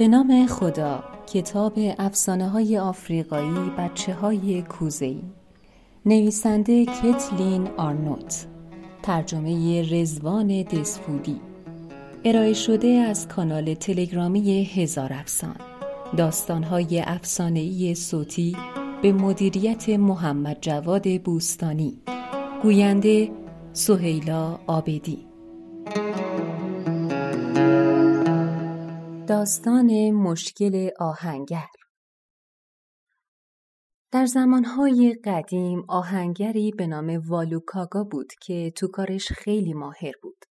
به نام خدا کتاب افسانه های آفریقایی بچه های کوزهی نویسنده کتلین آرنوت. ترجمه رزوان دسفودی. ارائه شده از کانال تلگرامی هزار افسان. داستانهای افسانه‌ای صوتی به مدیریت محمد جواد بوستانی. گوینده سهیلا آبدی. داستان مشکل آهنگر در زمانهای قدیم آهنگری به نام والوکاگا بود که تو کارش خیلی ماهر بود.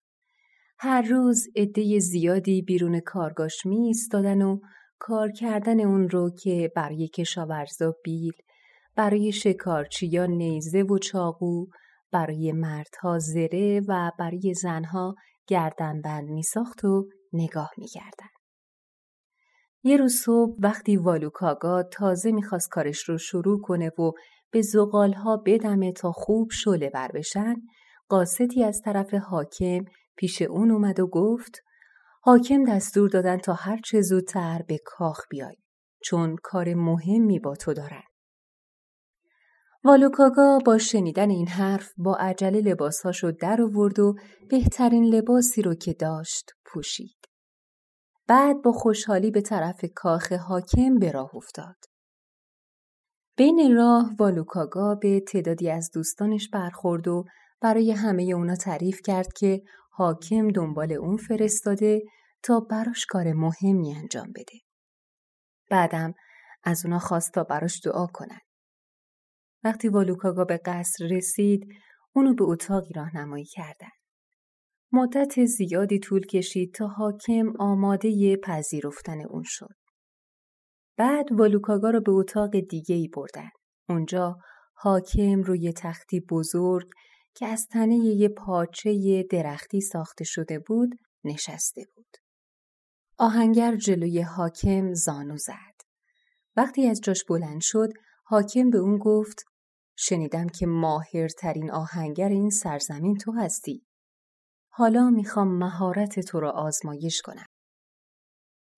هر روز عده زیادی بیرون کارگاش می ایستادن و کار کردن اون رو که برای کشاورزا بیل، برای شکارچیان نیزه و چاقو، برای مردها زره و برای زنها گردنبند می ساخت و نگاه می گردن. یه روز صبح وقتی والوکاگا تازه می‌خواست کارش رو شروع کنه و به زغالها بدمه تا خوب شله بر بشن قاستی از طرف حاکم پیش اون اومد و گفت حاکم دستور دادن تا هر چه زودتر به کاخ بیای چون کار مهمی با تو دارن. والوکاگا با شنیدن این حرف با عجله لباسهاشو در آورد و بهترین لباسی رو که داشت پوشید. بعد با خوشحالی به طرف کاخ حاکم به راه افتاد. بین راه والوکاگا به تعدادی از دوستانش برخورد و برای همه اونا تعریف کرد که حاکم دنبال اون فرستاده تا براش کار مهمی انجام بده. بعدم از اونا خواست تا براش دعا کنن. وقتی والوکاگا به قصر رسید، اونو به اتاقی راهنمایی کردن. مدت زیادی طول کشید تا حاکم آماده پذیرفتن اون شد. بعد والوکاگا رو به اتاق دیگه ای بردن. اونجا حاکم روی تختی بزرگ که از تنه یه پاچه درختی ساخته شده بود نشسته بود. آهنگر جلوی حاکم زانو زد. وقتی از جاش بلند شد حاکم به اون گفت شنیدم که ماهرترین آهنگر این سرزمین تو هستی. حالا می‌خوام مهارت تو رو آزمایش کنم.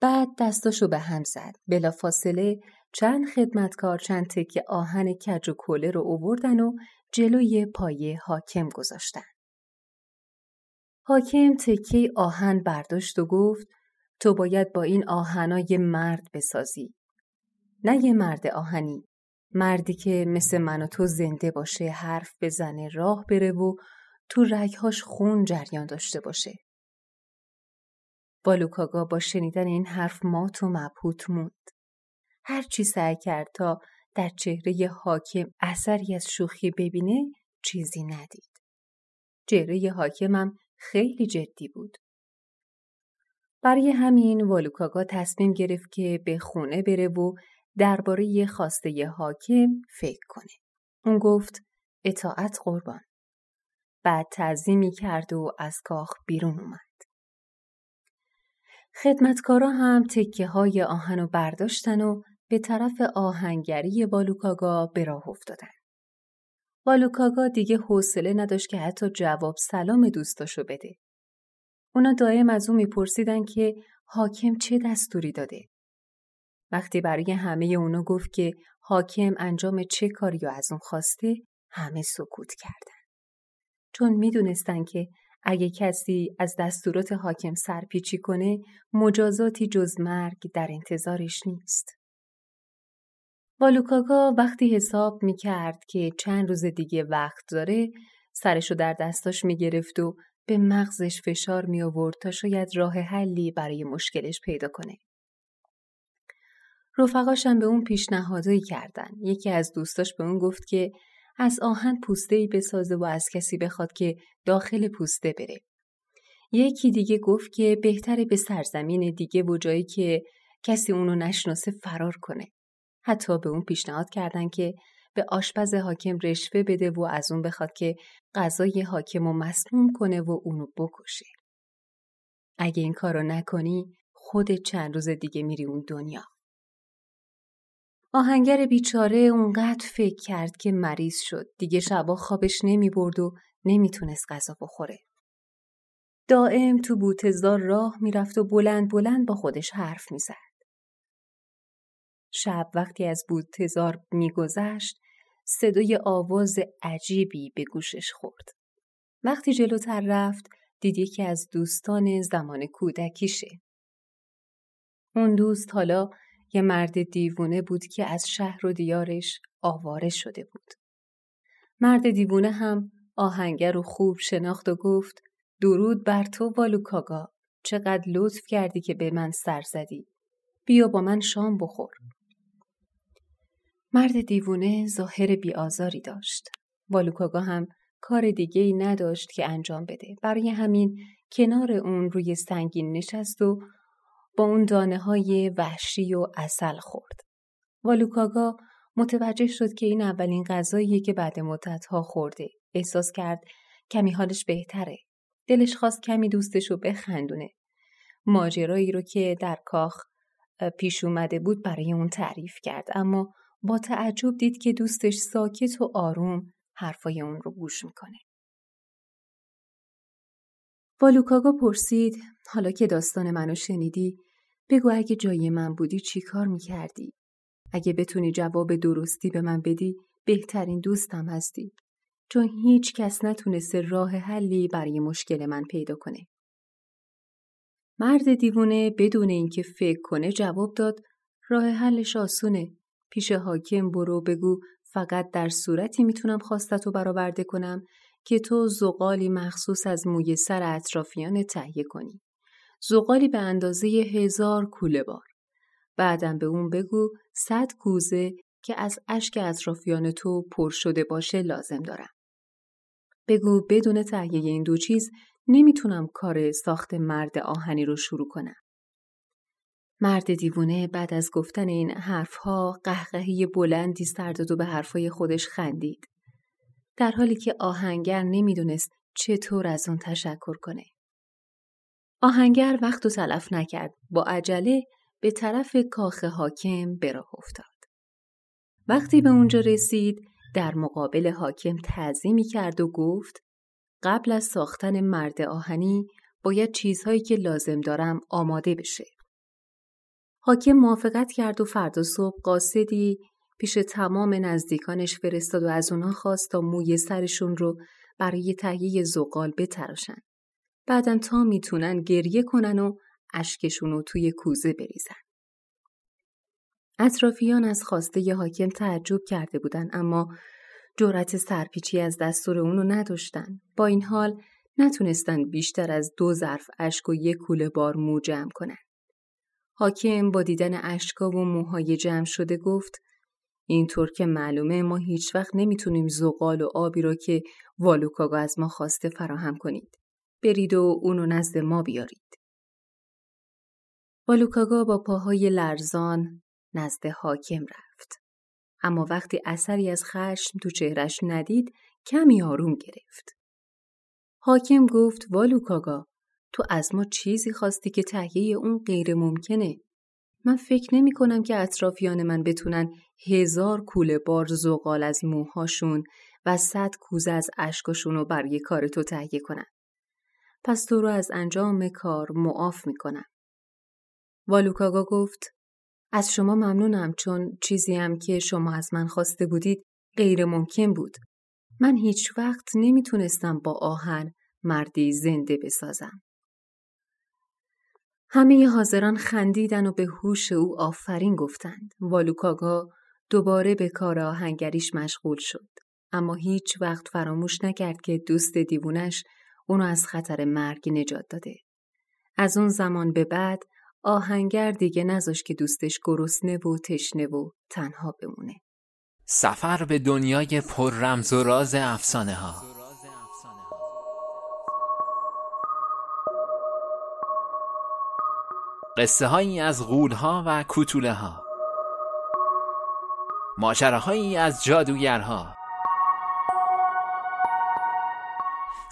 بعد دستاشو به هم زد. بلا فاصله چند خدمتکار چند تکه آهن کج و کله رو اووردن و جلوی پایه حاکم گذاشتن. حاکم تکه آهن برداشت و گفت تو باید با این آهنای مرد بسازی. نه یه مرد آهنی. مردی که مثل من و تو زنده باشه حرف بزنه راه بره و تو رگهاش خون جریان داشته باشه. بالوکاگا با شنیدن این حرف مات و مبهوت موند. هرچی سعی کرد تا در چهره حاکم اثری از شوخی ببینه چیزی ندید. چهره حاکمم خیلی جدی بود. برای همین والوکاگا تصمیم گرفت که به خونه بره و درباره خواسته حاکم فکر کنه. اون گفت اطاعت قربان. بعد تعظیمی کرد و از کاخ بیرون اومد. خدمتکارا هم تکه های آهن و برداشتن و به طرف آهنگری بالوکاگا به راه افتادن. بالوکاگا دیگه حوصله نداشت که حتی جواب سلام دوستاشو بده. اونا دائم از اون میپرسیدن که حاکم چه دستوری داده. وقتی برای همه اونا گفت که حاکم انجام چه کاری از اون خواسته همه سکوت کردن. چون می‌دونستن که اگه کسی از دستورات حاکم سرپیچی کنه مجازاتی جز مرگ در انتظارش نیست. والوکاگا وقتی حساب می‌کرد که چند روز دیگه وقت داره سرشو در دستاش می‌گرفت و به مغزش فشار می آورد تا شاید راه حلی برای مشکلش پیدا کنه. رفقاشم به اون پیشنهادایی کردن. یکی از دوستاش به اون گفت که از آهن پوسته بسازه و از کسی بخواد که داخل پوسته بره. یکی دیگه گفت که بهتره به سرزمین دیگه و جایی که کسی اونو نشناسه فرار کنه. حتی به اون پیشنهاد کردن که به آشپز حاکم رشوه بده و از اون بخواد که غذای حاکم رو مسموم کنه و اونو بکشه. اگه این کارو نکنی خود چند روز دیگه میری اون دنیا. آهنگر بیچاره اونقدر فکر کرد که مریض شد. دیگه شبا خوابش نمی برد و نمی‌تونست غذا بخوره. دائم تو بوتزار راه می‌رفت و بلند بلند با خودش حرف می‌زد. شب وقتی از بودتزار میگذشت صدای آواز عجیبی به گوشش خورد. وقتی جلوتر رفت دید یکی از دوستان زمان کودکیشه. اون دوست حالا یه مرد دیوونه بود که از شهر و دیارش آواره شده بود. مرد دیوونه هم آهنگر و خوب شناخت و گفت درود بر تو والوکاگا چقدر لطف کردی که به من سر زدی. بیا با من شام بخور. مرد دیوونه ظاهر بیآزاری داشت. والوکاگا هم کار دیگه ای نداشت که انجام بده. برای همین کنار اون روی سنگین نشست و با اون دانه های وحشی و اصل خورد. والوکاگا متوجه شد که این اولین غذاییه که بعد مدتها خورده. احساس کرد کمی حالش بهتره. دلش خواست کمی دوستش رو بخندونه. ماجرایی رو که در کاخ پیش اومده بود برای اون تعریف کرد اما با تعجب دید که دوستش ساکت و آروم حرفای اون رو گوش می‌کنه. والوکاگا پرسید حالا که داستان منو شنیدی بگو اگه جای من بودی چی کار می‌کردی؟ اگه بتونی جواب درستی به من بدی بهترین دوستم هستی. چون هیچ کس نتونسته راه حلی برای مشکل من پیدا کنه. مرد دیوونه بدون اینکه فکر کنه جواب داد راه حلش آسونه. پیش حاکم برو بگو فقط در صورتی می‌تونم خواستتو برآورده کنم که تو زغالی مخصوص از موی سر اطرافیان تهیه کنی. زغالی به اندازه هزار کوله بار. بعدم به اون بگو صد کوزه که از اشک اطرافیان تو پر شده باشه لازم دارم. بگو بدون تهیه این دو چیز نمی‌تونم کار ساخت مرد آهنی رو شروع کنم. مرد دیوونه بعد از گفتن این حرفها قهقهی بلندی سر داد و به حرفای خودش خندید. در حالی که آهنگر نمی‌دونست چطور از اون تشکر کنه. آهنگر وقت و تلف نکرد. با عجله به طرف کاخ حاکم به افتاد. وقتی به اونجا رسید در مقابل حاکم تعظیمی کرد و گفت قبل از ساختن مرد آهنی باید چیزهایی که لازم دارم آماده بشه. حاکم موافقت کرد و فردا صبح قاصدی پیش تمام نزدیکانش فرستاد و از اونها خواست تا موی سرشون رو برای تهیه زغال بتراشن. بعدم تا می‌تونن گریه کنن و اشکشون رو توی کوزه بریزن. اطرافیان از خواسته حاکم تعجب کرده بودن اما جرأت سرپیچی از دستور اونو نداشتن. با این حال نتونستن بیشتر از دو ظرف اشک و یک کوله بار مو جمع کنن. حاکم با دیدن اشکا و موهای جمع شده گفت اینطور که معلومه ما هیچ وقت نمی‌تونیم زغال و آبی رو که والوکاگا از ما خواسته فراهم کنید. برید و اونو نزد ما بیارید. والوکاگا با پاهای لرزان نزد حاکم رفت. اما وقتی اثری از خشم تو چهرش ندید کمی آروم گرفت. حاکم گفت والوکاگا تو از ما چیزی خواستی که تهیه اون غیر ممکنه. من فکر نمی کنم که اطرافیان من بتونن هزار کوله بار زغال از موهاشون و صد کوزه از اشکاشون رو برای کار تو تهیه کنن. پس تو رو از انجام کار معاف می‌کنم. والوکاگا گفت از شما ممنونم چون چیزی هم که شما از من خواسته بودید غیر ممکن بود. من هیچ وقت نمی‌تونستم با آهن مردی زنده بسازم. همه حاضران خندیدن و به هوش او آفرین گفتند. والوکاگا دوباره به کار آهنگریش مشغول شد. اما هیچ وقت فراموش نکرد که دوست دیوونش اونو از خطر مرگ نجات داده. از اون زمان به بعد آهنگر دیگه نذاش که دوستش گرسنه و تشنه و تنها بمونه. سفر به دنیای پر رمز و راز افسانه ها قصه هایی از غول ها و کوتوله ها ماجراهایی از جادوگرها